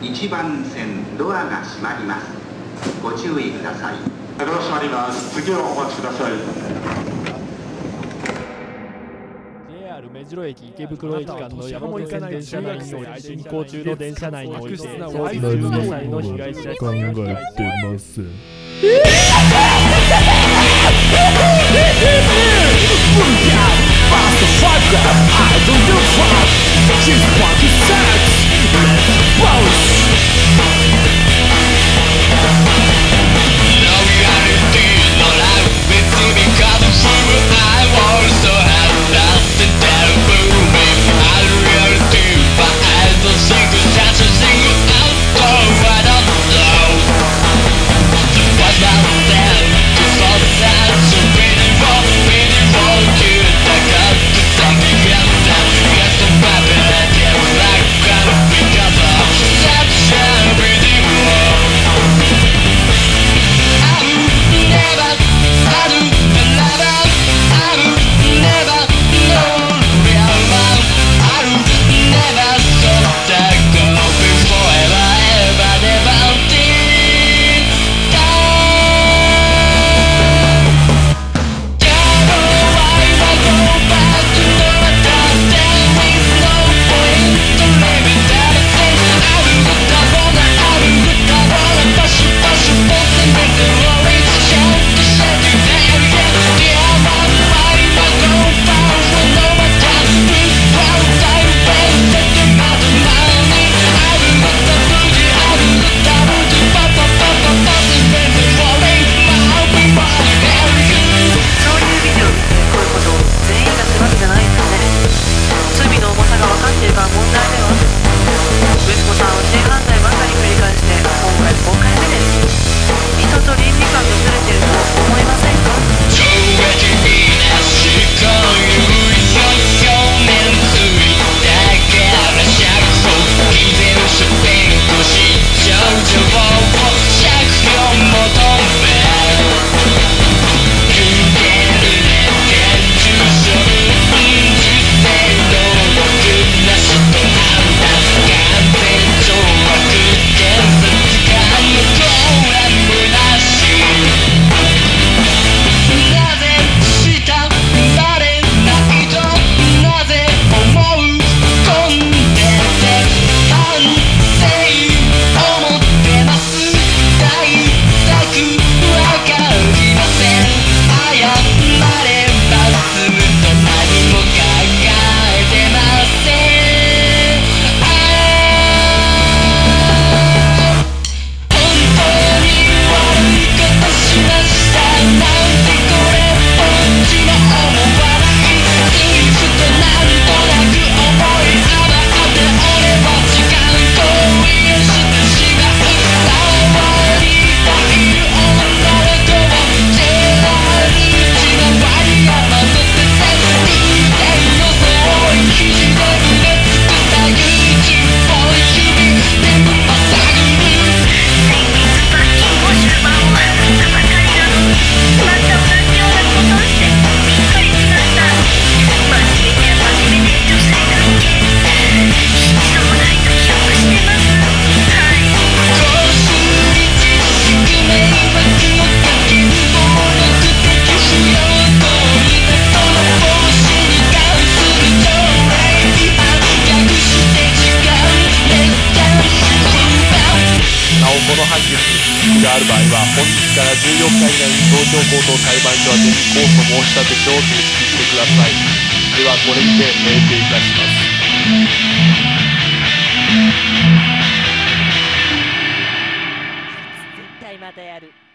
1番線ドアが閉まります。ご注意ください。ドア閉まります。次をお待ちください。JR 目白駅池袋駅間の山本線電車内におい進行中の電車内において15歳の被害者考えてます判決がある場合は本日から14日以内に東京高等裁判所宛に控訴申立書を提出してくださいではこれにて閉廷いたします。絶対またやる。